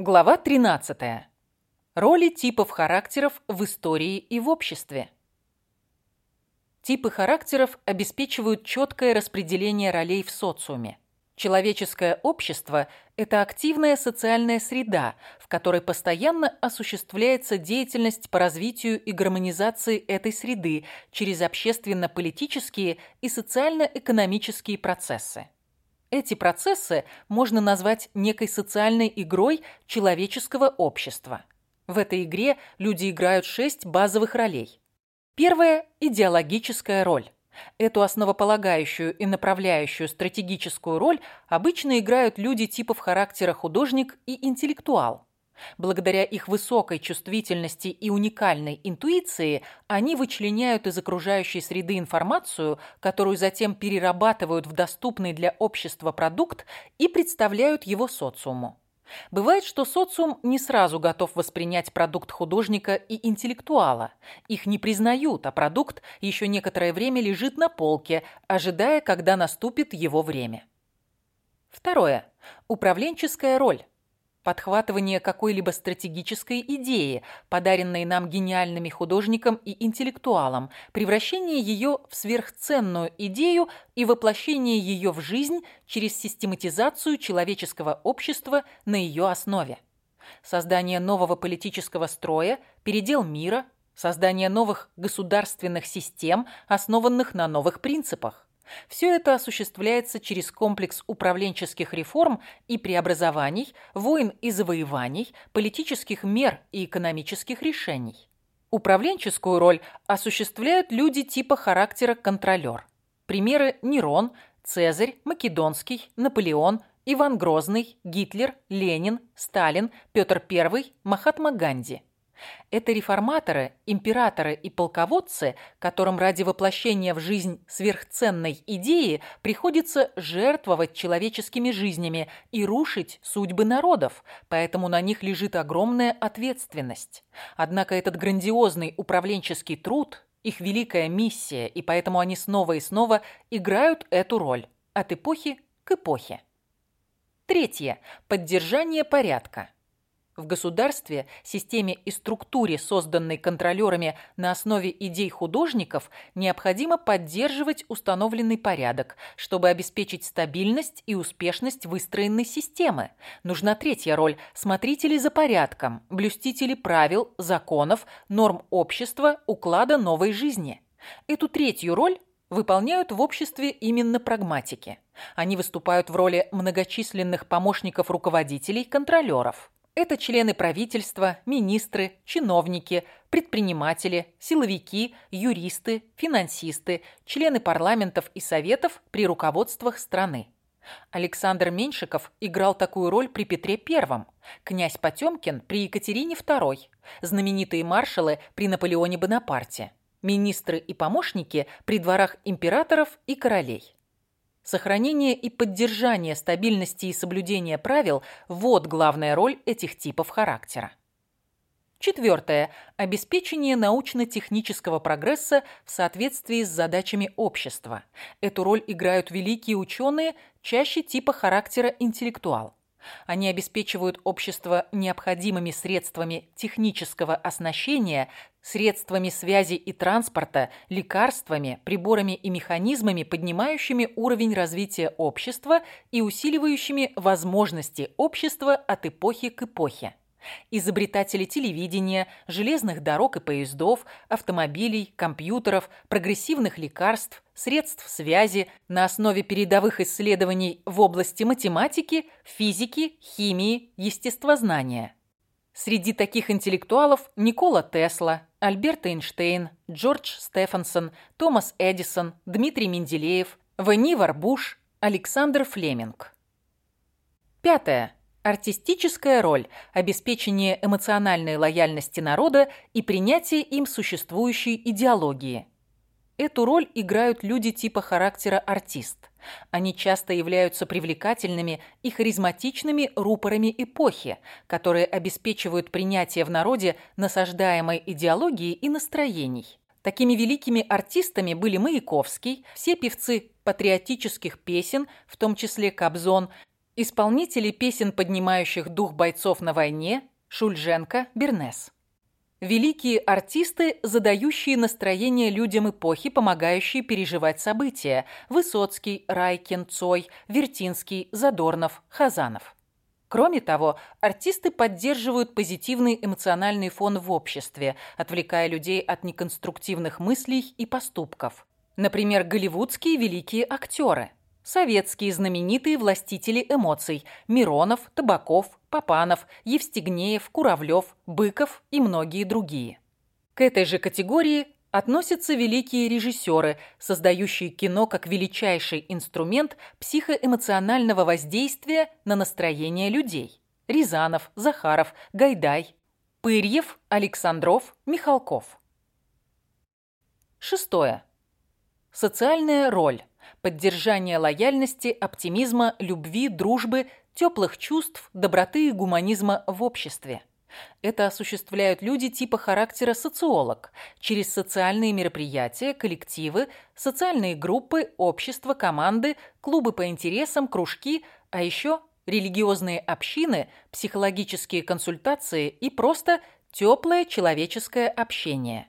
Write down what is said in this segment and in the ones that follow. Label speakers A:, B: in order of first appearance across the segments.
A: Глава 13. Роли типов характеров в истории и в обществе. Типы характеров обеспечивают четкое распределение ролей в социуме. Человеческое общество – это активная социальная среда, в которой постоянно осуществляется деятельность по развитию и гармонизации этой среды через общественно-политические и социально-экономические процессы. Эти процессы можно назвать некой социальной игрой человеческого общества. В этой игре люди играют шесть базовых ролей. Первая – идеологическая роль. Эту основополагающую и направляющую стратегическую роль обычно играют люди типов характера художник и интеллектуал. Благодаря их высокой чувствительности и уникальной интуиции они вычленяют из окружающей среды информацию, которую затем перерабатывают в доступный для общества продукт и представляют его социуму. Бывает, что социум не сразу готов воспринять продукт художника и интеллектуала. Их не признают, а продукт еще некоторое время лежит на полке, ожидая, когда наступит его время. Второе. Управленческая роль подхватывание какой-либо стратегической идеи, подаренной нам гениальными художником и интеллектуалом, превращение ее в сверхценную идею и воплощение ее в жизнь через систематизацию человеческого общества на ее основе. Создание нового политического строя, передел мира, создание новых государственных систем, основанных на новых принципах. Все это осуществляется через комплекс управленческих реформ и преобразований, войн и завоеваний, политических мер и экономических решений. Управленческую роль осуществляют люди типа характера контролер. Примеры Нерон, Цезарь, Македонский, Наполеон, Иван Грозный, Гитлер, Ленин, Сталин, Петр I, Махатма Ганди – это реформаторы, императоры и полководцы, которым ради воплощения в жизнь сверхценной идеи приходится жертвовать человеческими жизнями и рушить судьбы народов, поэтому на них лежит огромная ответственность. Однако этот грандиозный управленческий труд – их великая миссия, и поэтому они снова и снова играют эту роль от эпохи к эпохе. Третье. Поддержание порядка. В государстве, системе и структуре, созданной контролерами на основе идей художников, необходимо поддерживать установленный порядок, чтобы обеспечить стабильность и успешность выстроенной системы. Нужна третья роль – смотрители за порядком, блюстители правил, законов, норм общества, уклада новой жизни. Эту третью роль выполняют в обществе именно прагматики. Они выступают в роли многочисленных помощников руководителей, контролеров. Это члены правительства, министры, чиновники, предприниматели, силовики, юристы, финансисты, члены парламентов и советов при руководствах страны. Александр Меньшиков играл такую роль при Петре I, князь Потемкин при Екатерине II, знаменитые маршалы при Наполеоне Бонапарте, министры и помощники при дворах императоров и королей. Сохранение и поддержание стабильности и соблюдения правил – вот главная роль этих типов характера. Четвертое. Обеспечение научно-технического прогресса в соответствии с задачами общества. Эту роль играют великие ученые, чаще типа характера интеллектуал. Они обеспечивают общество необходимыми средствами технического оснащения, средствами связи и транспорта, лекарствами, приборами и механизмами, поднимающими уровень развития общества и усиливающими возможности общества от эпохи к эпохе. Изобретатели телевидения, железных дорог и поездов, автомобилей, компьютеров, прогрессивных лекарств, средств связи на основе передовых исследований в области математики, физики, химии, естествознания. Среди таких интеллектуалов Никола Тесла, Альберт Эйнштейн, Джордж Стефансон, Томас Эдисон, Дмитрий Менделеев, Ванивар Буш, Александр Флеминг. Пятое. Артистическая роль – обеспечение эмоциональной лояльности народа и принятие им существующей идеологии. Эту роль играют люди типа характера артист. Они часто являются привлекательными и харизматичными рупорами эпохи, которые обеспечивают принятие в народе насаждаемой идеологии и настроений. Такими великими артистами были Маяковский, все певцы патриотических песен, в том числе Кобзон, Исполнители песен, поднимающих дух бойцов на войне – Шульженко, Бернес. Великие артисты, задающие настроение людям эпохи, помогающие переживать события – Высоцкий, Райкин, Цой, Вертинский, Задорнов, Хазанов. Кроме того, артисты поддерживают позитивный эмоциональный фон в обществе, отвлекая людей от неконструктивных мыслей и поступков. Например, голливудские великие актеры – Советские знаменитые властители эмоций – Миронов, Табаков, Попанов, Евстигнеев, Куравлев, Быков и многие другие. К этой же категории относятся великие режиссеры, создающие кино как величайший инструмент психоэмоционального воздействия на настроение людей. Рязанов, Захаров, Гайдай, Пырьев, Александров, Михалков. Шестое. Социальная роль поддержание лояльности, оптимизма, любви, дружбы, теплых чувств, доброты и гуманизма в обществе. Это осуществляют люди типа характера социолог через социальные мероприятия, коллективы, социальные группы, общества, команды, клубы по интересам, кружки, а еще религиозные общины, психологические консультации и просто теплое человеческое общение.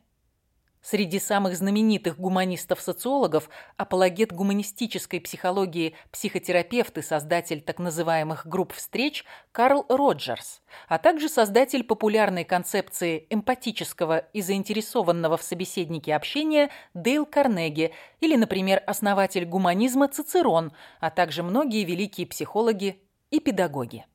A: Среди самых знаменитых гуманистов-социологов апологет гуманистической психологии, психотерапевт и создатель так называемых групп встреч Карл Роджерс, а также создатель популярной концепции эмпатического и заинтересованного в собеседнике общения Дейл Карнеги или, например, основатель гуманизма Цицерон, а также многие великие психологи и педагоги.